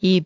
И